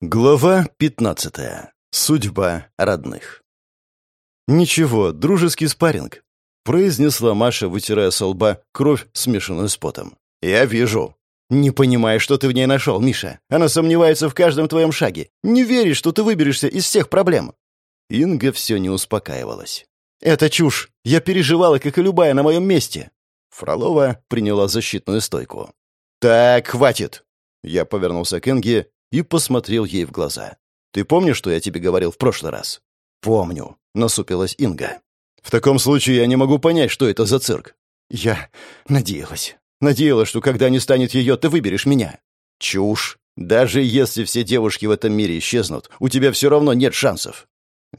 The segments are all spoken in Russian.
Глава 15. Судьба родных. «Ничего, дружеский спарринг», — произнесла Маша, вытирая со лба кровь, смешанную с потом. «Я вижу». «Не понимаю, что ты в ней нашел, Миша. Она сомневается в каждом твоем шаге. Не верит, что ты выберешься из всех проблем». Инга все не успокаивалась. «Это чушь. Я переживала, как и любая, на моем месте». Фролова приняла защитную стойку. «Так, хватит!» Я повернулся к Инге и посмотрел ей в глаза. «Ты помнишь, что я тебе говорил в прошлый раз?» «Помню», — насупилась Инга. «В таком случае я не могу понять, что это за цирк». «Я надеялась. Надеялась, что когда не станет ее, ты выберешь меня». «Чушь. Даже если все девушки в этом мире исчезнут, у тебя все равно нет шансов».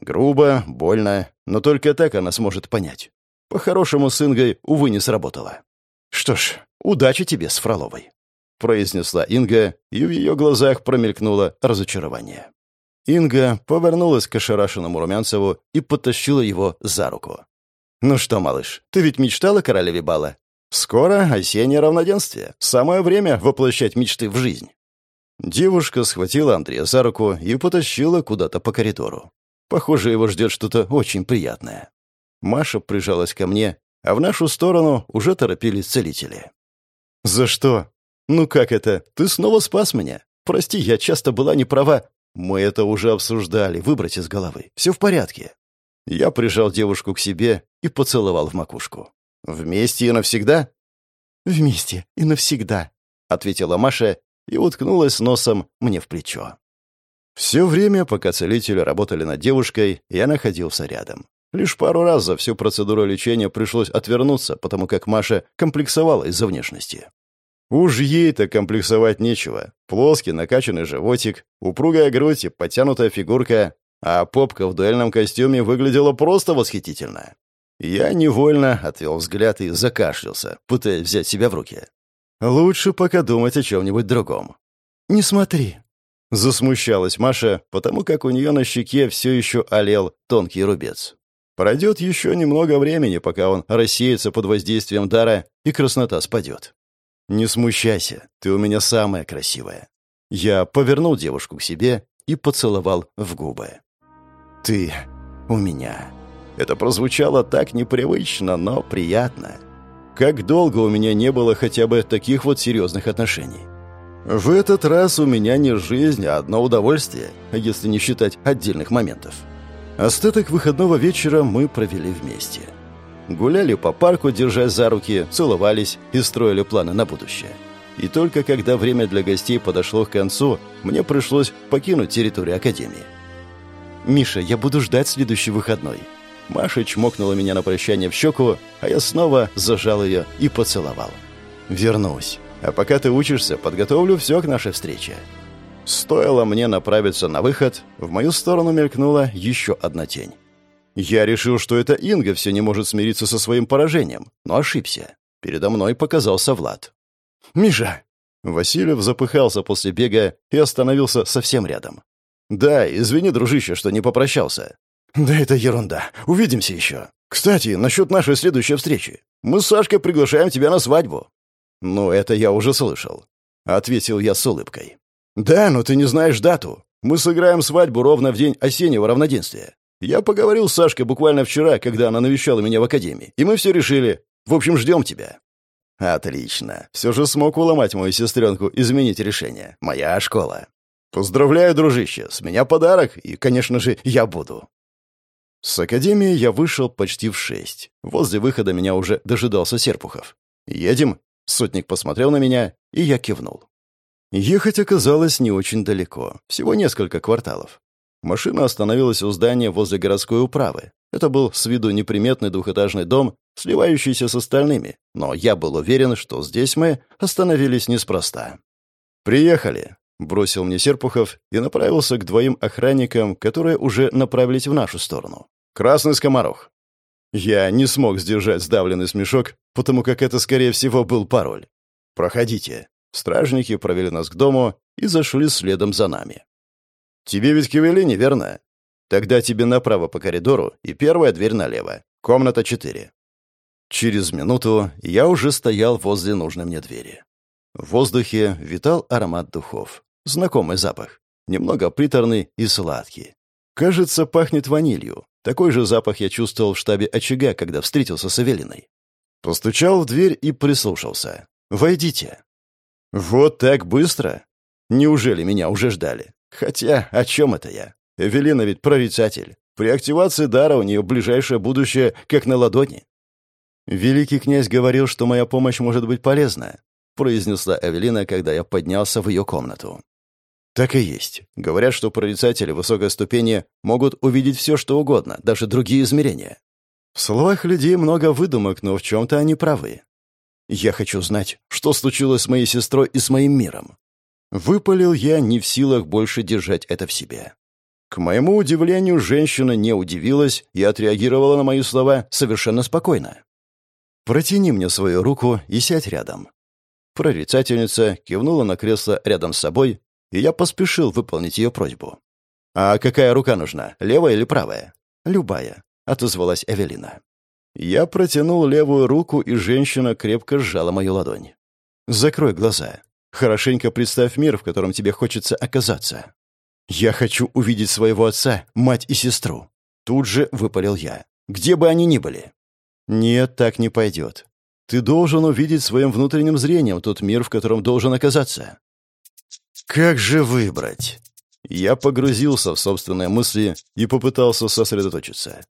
Грубо, больно, но только так она сможет понять. По-хорошему с Ингой, увы, не сработало. «Что ж, удачи тебе с Фроловой» произнесла Инга, и в ее глазах промелькнуло разочарование. Инга повернулась к ошарашенному Румянцеву и потащила его за руку. «Ну что, малыш, ты ведь мечтал о королеве бала? Скоро осеннее равноденствие. Самое время воплощать мечты в жизнь». Девушка схватила Андрея за руку и потащила куда-то по коридору. Похоже, его ждет что-то очень приятное. Маша прижалась ко мне, а в нашу сторону уже торопились целители. «За что?» «Ну как это? Ты снова спас меня? Прости, я часто была не права. Мы это уже обсуждали, выбрать из головы. Все в порядке». Я прижал девушку к себе и поцеловал в макушку. «Вместе и навсегда?» «Вместе и навсегда», — ответила Маша и уткнулась носом мне в плечо. Все время, пока целители работали над девушкой, я находился рядом. Лишь пару раз за всю процедуру лечения пришлось отвернуться, потому как Маша комплексовала из-за внешности. Уж ей-то комплексовать нечего. Плоский накачанный животик, упругая грудь и подтянутая фигурка, а попка в дуэльном костюме выглядела просто восхитительно. Я невольно отвел взгляд и закашлялся, пытаясь взять себя в руки. Лучше пока думать о чем-нибудь другом. «Не смотри», — засмущалась Маша, потому как у нее на щеке все еще олел тонкий рубец. Пройдет еще немного времени, пока он рассеется под воздействием дара, и краснота спадет. «Не смущайся, ты у меня самая красивая». Я повернул девушку к себе и поцеловал в губы. «Ты у меня». Это прозвучало так непривычно, но приятно. Как долго у меня не было хотя бы таких вот серьезных отношений. В этот раз у меня не жизнь, а одно удовольствие, если не считать отдельных моментов. Остаток выходного вечера мы провели вместе. Гуляли по парку, держась за руки, целовались и строили планы на будущее. И только когда время для гостей подошло к концу, мне пришлось покинуть территорию Академии. «Миша, я буду ждать следующий выходной». Маша чмокнула меня на прощание в щеку, а я снова зажал ее и поцеловал. «Вернусь. А пока ты учишься, подготовлю все к нашей встрече». Стоило мне направиться на выход, в мою сторону мелькнула еще одна тень. Я решил, что это Инга все не может смириться со своим поражением, но ошибся. Передо мной показался Влад. «Миша!» Васильев запыхался после бега и остановился совсем рядом. «Да, извини, дружище, что не попрощался». «Да это ерунда. Увидимся еще. Кстати, насчет нашей следующей встречи. Мы с Сашкой приглашаем тебя на свадьбу». «Ну, это я уже слышал», — ответил я с улыбкой. «Да, но ты не знаешь дату. Мы сыграем свадьбу ровно в день осеннего равноденствия. Я поговорил с Сашкой буквально вчера, когда она навещала меня в академии, и мы все решили. В общем, ждем тебя». «Отлично. Все же смог уломать мою сестренку изменить решение. Моя школа». «Поздравляю, дружище. С меня подарок, и, конечно же, я буду». С академии я вышел почти в шесть. Возле выхода меня уже дожидался Серпухов. «Едем?» Сотник посмотрел на меня, и я кивнул. Ехать оказалось не очень далеко, всего несколько кварталов. Машина остановилась у здания возле городской управы. Это был с виду неприметный двухэтажный дом, сливающийся с остальными, но я был уверен, что здесь мы остановились неспроста. «Приехали», — бросил мне Серпухов и направился к двоим охранникам, которые уже направились в нашу сторону. «Красный скоморох». Я не смог сдержать сдавленный смешок, потому как это, скорее всего, был пароль. «Проходите». Стражники провели нас к дому и зашли следом за нами. «Тебе ведь Кивелини, верно? Тогда тебе направо по коридору и первая дверь налево. Комната 4». Через минуту я уже стоял возле нужной мне двери. В воздухе витал аромат духов. Знакомый запах. немного приторный и сладкий. Кажется, пахнет ванилью. Такой же запах я чувствовал в штабе очага, когда встретился с Эвелиной. Постучал в дверь и прислушался. «Войдите». «Вот так быстро? Неужели меня уже ждали? Хотя, о чем это я? Эвелина ведь прорицатель. При активации дара у нее ближайшее будущее как на ладони. «Великий князь говорил, что моя помощь может быть полезна», произнесла Эвелина, когда я поднялся в ее комнату. Так и есть. Говорят, что прорицатели высокой ступени могут увидеть все, что угодно, даже другие измерения. В словах людей много выдумок, но в чем-то они правы. Я хочу знать, что случилось с моей сестрой и с моим миром. Выпалил я не в силах больше держать это в себе. К моему удивлению, женщина не удивилась и отреагировала на мои слова совершенно спокойно. «Протяни мне свою руку и сядь рядом». Прорицательница кивнула на кресло рядом с собой, и я поспешил выполнить ее просьбу. «А какая рука нужна, левая или правая?» «Любая», — отозвалась Эвелина. Я протянул левую руку, и женщина крепко сжала мою ладонь. «Закрой глаза. Хорошенько представь мир, в котором тебе хочется оказаться. Я хочу увидеть своего отца, мать и сестру». Тут же выпалил я. «Где бы они ни были». «Нет, так не пойдет. Ты должен увидеть своим внутренним зрением тот мир, в котором должен оказаться. Как же выбрать? Я погрузился в собственные мысли и попытался сосредоточиться.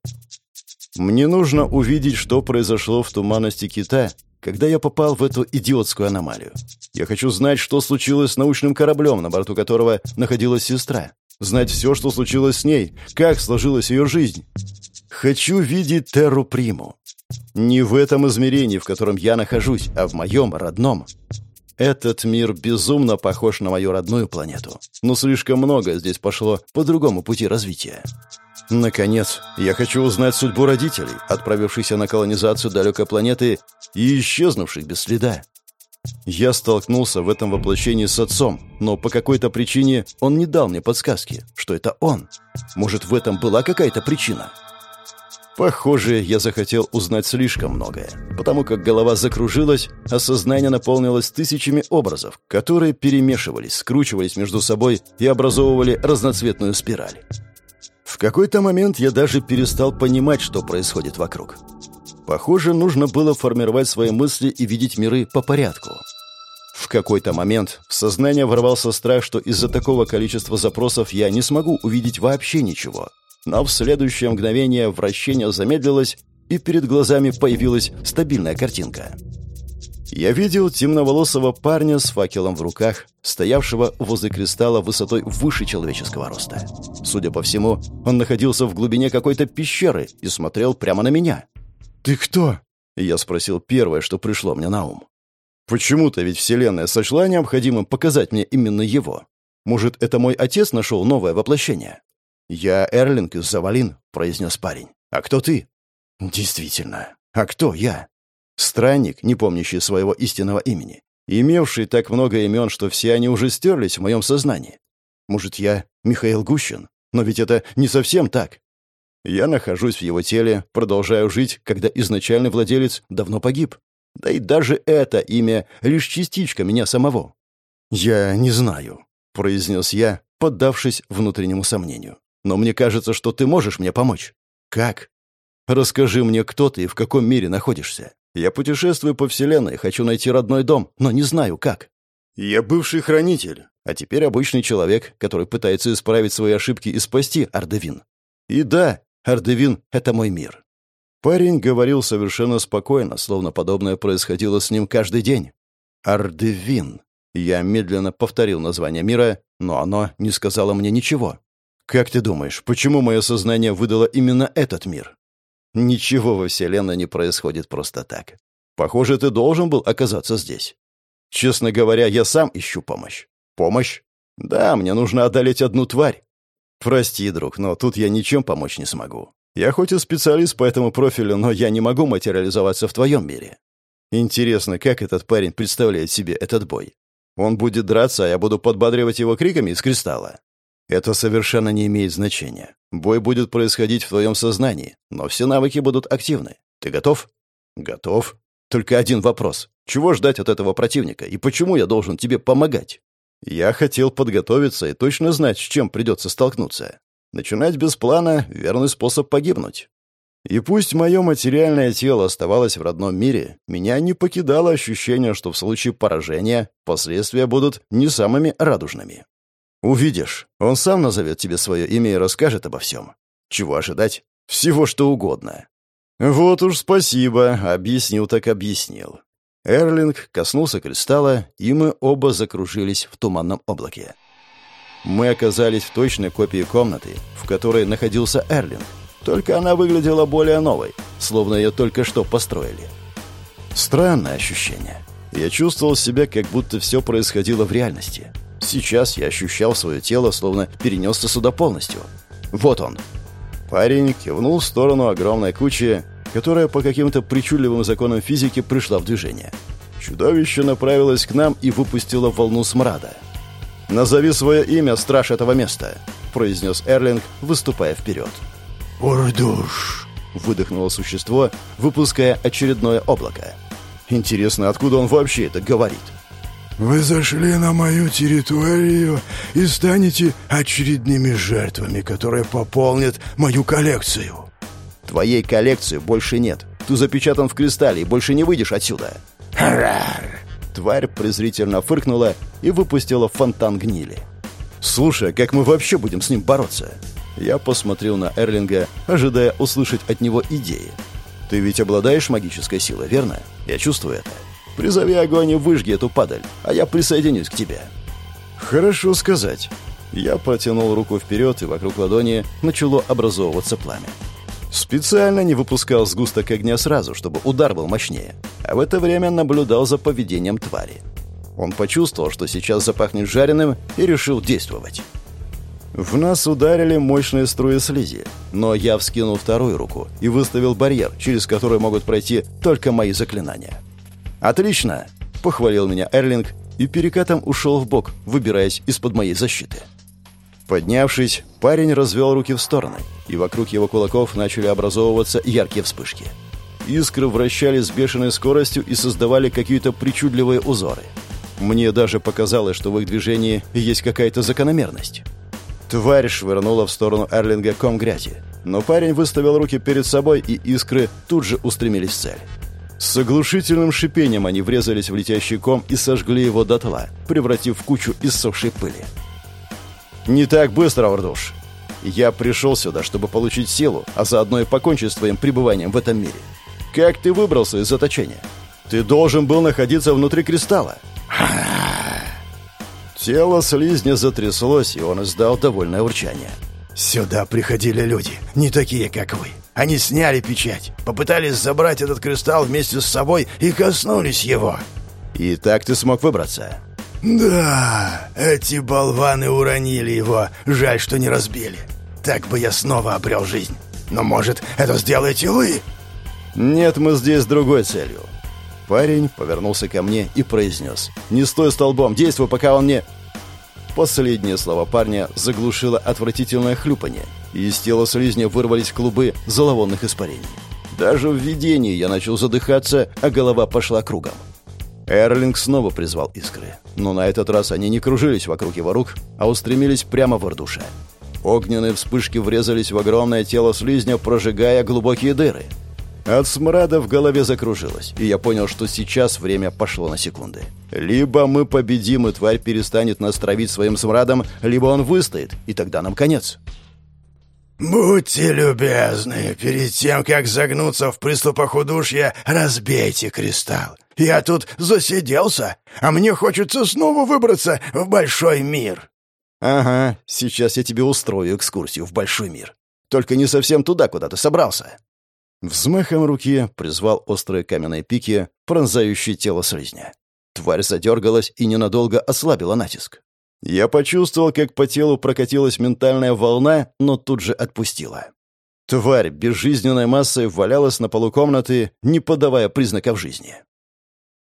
Мне нужно увидеть, что произошло в туманности кита, когда я попал в эту идиотскую аномалию. Я хочу знать, что случилось с научным кораблем, на борту которого находилась сестра. Знать все, что случилось с ней, как сложилась ее жизнь. Хочу видеть Терру Приму. Не в этом измерении, в котором я нахожусь, а в моем родном. Этот мир безумно похож на мою родную планету, но слишком много здесь пошло по другому пути развития. Наконец, я хочу узнать судьбу родителей, отправившихся на колонизацию далекой планеты и исчезнувших без следа. Я столкнулся в этом воплощении с отцом, но по какой-то причине он не дал мне подсказки, что это он. Может, в этом была какая-то причина? Похоже, я захотел узнать слишком многое, потому как голова закружилась, а сознание наполнилось тысячами образов, которые перемешивались, скручивались между собой и образовывали разноцветную спираль. В какой-то момент я даже перестал понимать, что происходит вокруг. Похоже, нужно было формировать свои мысли и видеть миры по порядку. В какой-то момент в сознание ворвался страх, что из-за такого количества запросов я не смогу увидеть вообще ничего – но в следующее мгновение вращение замедлилось, и перед глазами появилась стабильная картинка. Я видел темноволосого парня с факелом в руках, стоявшего возле кристалла высотой выше человеческого роста. Судя по всему, он находился в глубине какой-то пещеры и смотрел прямо на меня. «Ты кто?» — я спросил первое, что пришло мне на ум. «Почему-то ведь Вселенная сочла необходимым показать мне именно его. Может, это мой отец нашел новое воплощение?» «Я Эрлинг из Завалин», — произнес парень. «А кто ты?» «Действительно. А кто я?» Странник, не помнящий своего истинного имени, имевший так много имен, что все они уже стерлись в моем сознании. Может, я Михаил Гущин? Но ведь это не совсем так. Я нахожусь в его теле, продолжаю жить, когда изначальный владелец давно погиб. Да и даже это имя — лишь частичка меня самого. «Я не знаю», — произнес я, поддавшись внутреннему сомнению. Но мне кажется, что ты можешь мне помочь. Как? Расскажи мне, кто ты и в каком мире находишься. Я путешествую по Вселенной, хочу найти родной дом, но не знаю, как. Я бывший хранитель, а теперь обычный человек, который пытается исправить свои ошибки и спасти Ардевин. И да, Ардевин — это мой мир. Парень говорил совершенно спокойно, словно подобное происходило с ним каждый день. Ардевин. Я медленно повторил название мира, но оно не сказало мне ничего. Как ты думаешь, почему мое сознание выдало именно этот мир? Ничего во Вселенной не происходит просто так. Похоже, ты должен был оказаться здесь. Честно говоря, я сам ищу помощь. Помощь? Да, мне нужно одолеть одну тварь. Прости, друг, но тут я ничем помочь не смогу. Я хоть и специалист по этому профилю, но я не могу материализоваться в твоем мире. Интересно, как этот парень представляет себе этот бой? Он будет драться, а я буду подбадривать его криками из кристалла. Это совершенно не имеет значения. Бой будет происходить в твоем сознании, но все навыки будут активны. Ты готов? Готов. Только один вопрос. Чего ждать от этого противника и почему я должен тебе помогать? Я хотел подготовиться и точно знать, с чем придется столкнуться. Начинать без плана — верный способ погибнуть. И пусть мое материальное тело оставалось в родном мире, меня не покидало ощущение, что в случае поражения последствия будут не самыми радужными. Увидишь, он сам назовет тебе свое имя и расскажет обо всем. Чего ожидать? Всего, что угодно. Вот уж спасибо, объяснил так объяснил. Эрлинг коснулся кристалла, и мы оба закружились в туманном облаке. Мы оказались в точной копии комнаты, в которой находился Эрлинг, только она выглядела более новой, словно ее только что построили. Странное ощущение. Я чувствовал себя, как будто все происходило в реальности. Сейчас я ощущал свое тело, словно перенесся сюда полностью. Вот он. Парень кивнул в сторону огромной кучи, которая по каким-то причудливым законам физики пришла в движение. Чудовище направилось к нам и выпустило волну смрада. «Назови свое имя, страж этого места», — произнес Эрлинг, выступая вперед. «Урдуш!» — выдохнуло существо, выпуская очередное облако. «Интересно, откуда он вообще это говорит?» «Вы зашли на мою территорию и станете очередными жертвами, которые пополнят мою коллекцию». «Твоей коллекции больше нет. Ты запечатан в кристалле и больше не выйдешь отсюда». «Харар!» Тварь презрительно фыркнула и выпустила фонтан гнили. «Слушай, как мы вообще будем с ним бороться?» Я посмотрел на Эрлинга, ожидая услышать от него идеи. «Ты ведь обладаешь магической силой, верно? Я чувствую это. Призови огонь и выжги эту падаль, а я присоединюсь к тебе». «Хорошо сказать». Я протянул руку вперед, и вокруг ладони начало образовываться пламя. Специально не выпускал сгусток огня сразу, чтобы удар был мощнее, а в это время наблюдал за поведением твари. Он почувствовал, что сейчас запахнет жареным, и решил действовать. В нас ударили мощные струи слизи, но я вскинул вторую руку и выставил барьер, через который могут пройти только мои заклинания. «Отлично!» — похвалил меня Эрлинг и перекатом ушел в бок, выбираясь из-под моей защиты. Поднявшись, парень развел руки в стороны, и вокруг его кулаков начали образовываться яркие вспышки. Искры вращались с бешеной скоростью и создавали какие-то причудливые узоры. Мне даже показалось, что в их движении есть какая-то закономерность. Тварь швырнула в сторону Эрлинга ком грязи. Но парень выставил руки перед собой, и искры тут же устремились в цель. С оглушительным шипением они врезались в летящий ком и сожгли его дотла, превратив в кучу иссохшей пыли. «Не так быстро, Ордуш. Я пришел сюда, чтобы получить силу, а заодно и покончить с твоим пребыванием в этом мире. Как ты выбрался из заточения? Ты должен был находиться внутри кристалла». Тело слизня затряслось, и он издал довольное урчание. «Сюда приходили люди, не такие, как вы. Они сняли печать, попытались забрать этот кристалл вместе с собой и коснулись его». «И так ты смог выбраться?» «Да, эти болваны уронили его, жаль, что не разбили. Так бы я снова обрел жизнь. Но, может, это сделаете вы?» «Нет, мы здесь с другой целью. Парень повернулся ко мне и произнес. «Не стой столбом, действуй, пока он не...» Последние слова парня заглушило отвратительное хлюпанье, и из тела слизня вырвались клубы зловонных испарений. Даже в видении я начал задыхаться, а голова пошла кругом. Эрлинг снова призвал искры, но на этот раз они не кружились вокруг его рук, а устремились прямо в Ирдуша. Огненные вспышки врезались в огромное тело слизня, прожигая глубокие дыры — от смрада в голове закружилось, и я понял, что сейчас время пошло на секунды. Либо мы победим, и тварь перестанет нас травить своим смрадом, либо он выстоит, и тогда нам конец. «Будьте любезны, перед тем, как загнуться в приступах удушья, разбейте кристалл. Я тут засиделся, а мне хочется снова выбраться в большой мир». «Ага, сейчас я тебе устрою экскурсию в большой мир. Только не совсем туда, куда ты собрался». Взмахом руки призвал острые каменные пики, пронзающие тело слизня. Тварь задергалась и ненадолго ослабила натиск. Я почувствовал, как по телу прокатилась ментальная волна, но тут же отпустила. Тварь безжизненной массой валялась на полу комнаты, не подавая признаков жизни.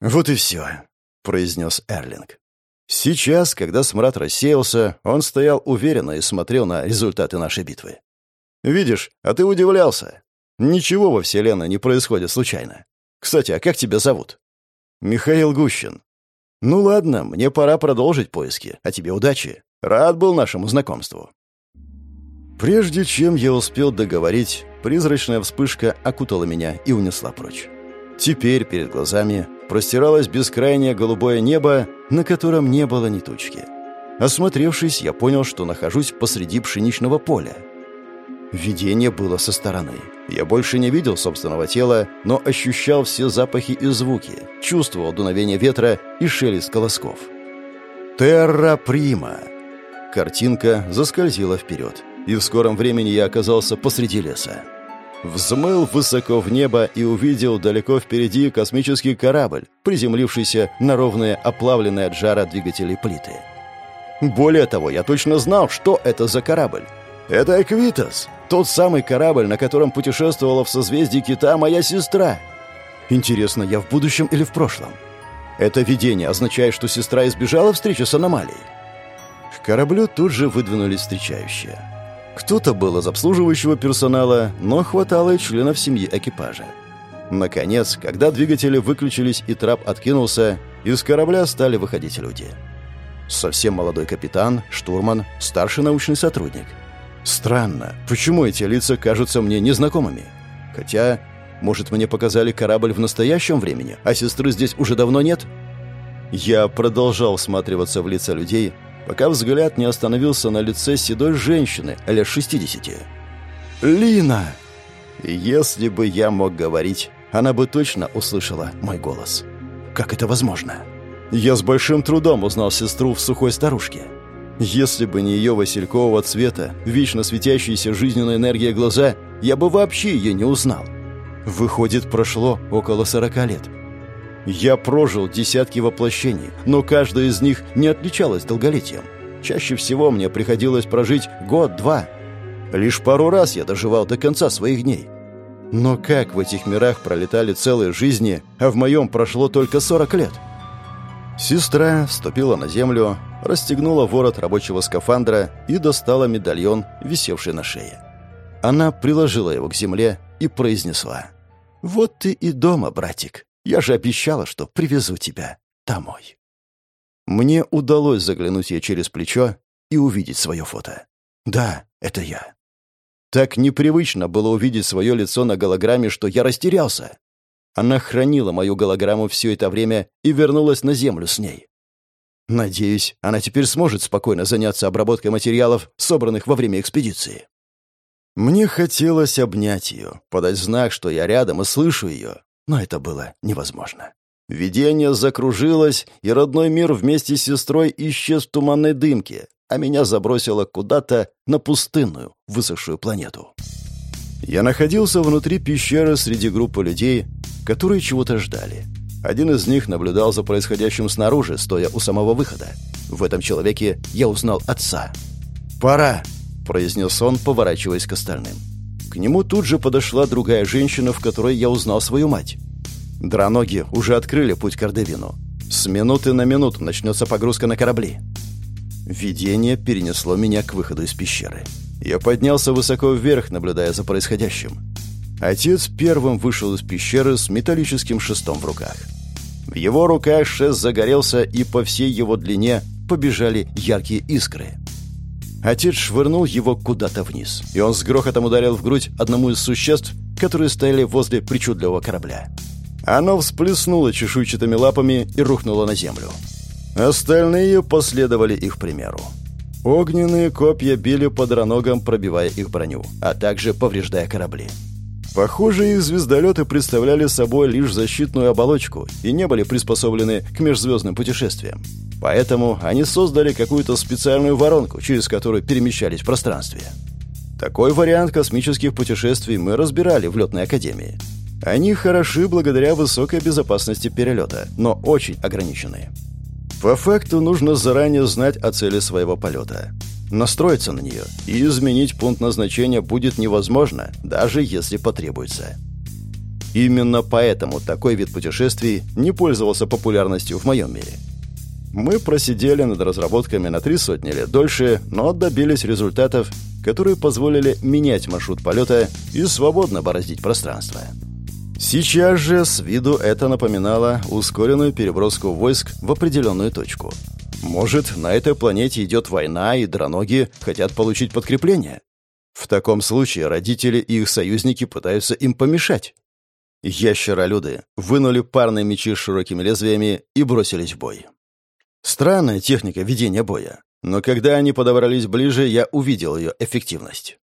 «Вот и все», — произнес Эрлинг. Сейчас, когда смрад рассеялся, он стоял уверенно и смотрел на результаты нашей битвы. «Видишь, а ты удивлялся. Ничего во Вселенной не происходит случайно. Кстати, а как тебя зовут? Михаил Гущин. «Ну ладно, мне пора продолжить поиски, а тебе удачи. Рад был нашему знакомству». Прежде чем я успел договорить, призрачная вспышка окутала меня и унесла прочь. Теперь перед глазами простиралось бескрайнее голубое небо, на котором не было ни тучки. Осмотревшись, я понял, что нахожусь посреди пшеничного поля. Видение было со стороны. Я больше не видел собственного тела, но ощущал все запахи и звуки, чувствовал дуновение ветра и шелест колосков. «Терра Прима!» Картинка заскользила вперед и в скором времени я оказался посреди леса. Взмыл высоко в небо и увидел далеко впереди космический корабль, приземлившийся на ровные оплавленные от жара двигателей плиты. Более того, я точно знал, что это за корабль. Это «Эквитас», тот самый корабль, на котором путешествовала в созвездии Кита моя сестра. Интересно, я в будущем или в прошлом? Это видение означает, что сестра избежала встречи с аномалией. К кораблю тут же выдвинулись встречающие. Кто-то был из обслуживающего персонала, но хватало и членов семьи экипажа. Наконец, когда двигатели выключились и трап откинулся, из корабля стали выходить люди. Совсем молодой капитан, штурман, старший научный сотрудник. Странно, почему эти лица кажутся мне незнакомыми? Хотя, может, мне показали корабль в настоящем времени, а сестры здесь уже давно нет? Я продолжал всматриваться в лица людей, пока взгляд не остановился на лице седой женщины, лет 60. «Лина!» Если бы я мог говорить, она бы точно услышала мой голос. Как это возможно? Я с большим трудом узнал сестру в сухой старушке. Если бы не ее василькового цвета, вечно светящаяся жизненная энергия глаза, я бы вообще ее не узнал. Выходит, прошло около сорока лет. Я прожил десятки воплощений, но каждая из них не отличалась долголетием. Чаще всего мне приходилось прожить год-два. Лишь пару раз я доживал до конца своих дней. Но как в этих мирах пролетали целые жизни, а в моем прошло только 40 лет? Сестра вступила на землю, расстегнула ворот рабочего скафандра и достала медальон, висевший на шее. Она приложила его к земле и произнесла. «Вот ты и дома, братик. Я же обещала, что привезу тебя домой. Мне удалось заглянуть ей через плечо и увидеть свое фото. Да, это я. Так непривычно было увидеть свое лицо на голограмме, что я растерялся. Она хранила мою голограмму все это время и вернулась на Землю с ней. Надеюсь, она теперь сможет спокойно заняться обработкой материалов, собранных во время экспедиции. Мне хотелось обнять ее, подать знак, что я рядом и слышу ее, но это было невозможно. Видение закружилось, и родной мир вместе с сестрой исчез в туманной дымке, а меня забросило куда-то на пустынную, высохшую планету. Я находился внутри пещеры среди группы людей, которые чего-то ждали. Один из них наблюдал за происходящим снаружи, стоя у самого выхода. В этом человеке я узнал отца. «Пора», — произнес он, поворачиваясь к остальным. К нему тут же подошла другая женщина, в которой я узнал свою мать. Драноги уже открыли путь к Ардевину. С минуты на минуту начнется погрузка на корабли. Видение перенесло меня к выходу из пещеры. Я поднялся высоко вверх, наблюдая за происходящим. Отец первым вышел из пещеры с металлическим шестом в руках. В его руках шест загорелся, и по всей его длине побежали яркие искры. Отец швырнул его куда-то вниз, и он с грохотом ударил в грудь одному из существ, которые стояли возле причудливого корабля. Оно всплеснуло чешуйчатыми лапами и рухнуло на землю. Остальные последовали их примеру. Огненные копья били по дроногам, пробивая их броню, а также повреждая корабли. Похоже, их звездолеты представляли собой лишь защитную оболочку и не были приспособлены к межзвездным путешествиям. Поэтому они создали какую-то специальную воронку, через которую перемещались в пространстве. Такой вариант космических путешествий мы разбирали в летной академии. Они хороши благодаря высокой безопасности перелета, но очень ограничены. По факту нужно заранее знать о цели своего полета. Настроиться на нее и изменить пункт назначения будет невозможно, даже если потребуется. Именно поэтому такой вид путешествий не пользовался популярностью в моем мире – мы просидели над разработками на три сотни лет дольше, но добились результатов, которые позволили менять маршрут полета и свободно бороздить пространство. Сейчас же с виду это напоминало ускоренную переброску войск в определенную точку. Может, на этой планете идет война, и дроноги хотят получить подкрепление? В таком случае родители и их союзники пытаются им помешать. Ящеролюды вынули парные мечи с широкими лезвиями и бросились в бой. Странная техника ведения боя, но когда они подобрались ближе, я увидел ее эффективность.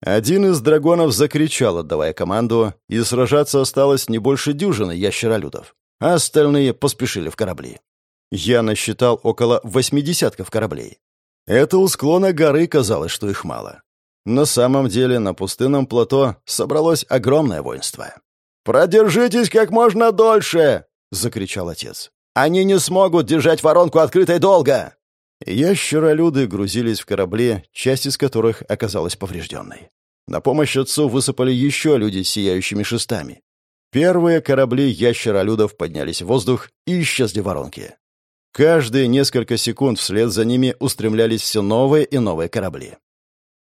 Один из драгонов закричал, отдавая команду, и сражаться осталось не больше дюжины ящеролюдов, а остальные поспешили в корабли. Я насчитал около восьми десятков кораблей. Это у склона горы казалось, что их мало. На самом деле на пустынном плато собралось огромное воинство. «Продержитесь как можно дольше!» — закричал отец. «Они не смогут держать воронку открытой долго!» Ящеролюды грузились в корабли, часть из которых оказалась поврежденной. На помощь отцу высыпали еще люди с сияющими шестами. Первые корабли ящеролюдов поднялись в воздух и исчезли в воронке. Каждые несколько секунд вслед за ними устремлялись все новые и новые корабли.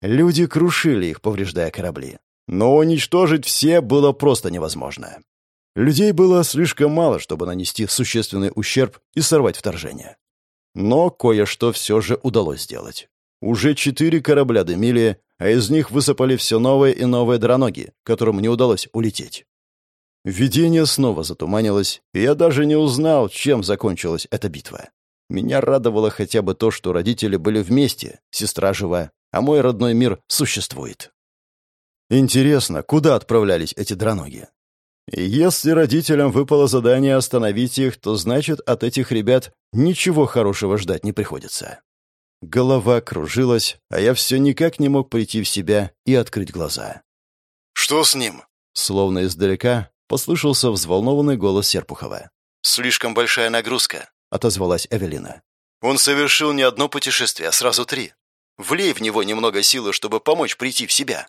Люди крушили их, повреждая корабли. Но уничтожить все было просто невозможно. Людей было слишком мало, чтобы нанести существенный ущерб и сорвать вторжение. Но кое-что все же удалось сделать. Уже четыре корабля дымили, а из них высыпали все новые и новые дроноги, которым не удалось улететь. Видение снова затуманилось, и я даже не узнал, чем закончилась эта битва. Меня радовало хотя бы то, что родители были вместе, сестра жива, а мой родной мир существует. Интересно, куда отправлялись эти дроноги? Если родителям выпало задание остановить их, то значит, от этих ребят ничего хорошего ждать не приходится. Голова кружилась, а я все никак не мог прийти в себя и открыть глаза. «Что с ним?» Словно издалека послышался взволнованный голос Серпухова. «Слишком большая нагрузка», — отозвалась Эвелина. «Он совершил не одно путешествие, а сразу три. Влей в него немного силы, чтобы помочь прийти в себя».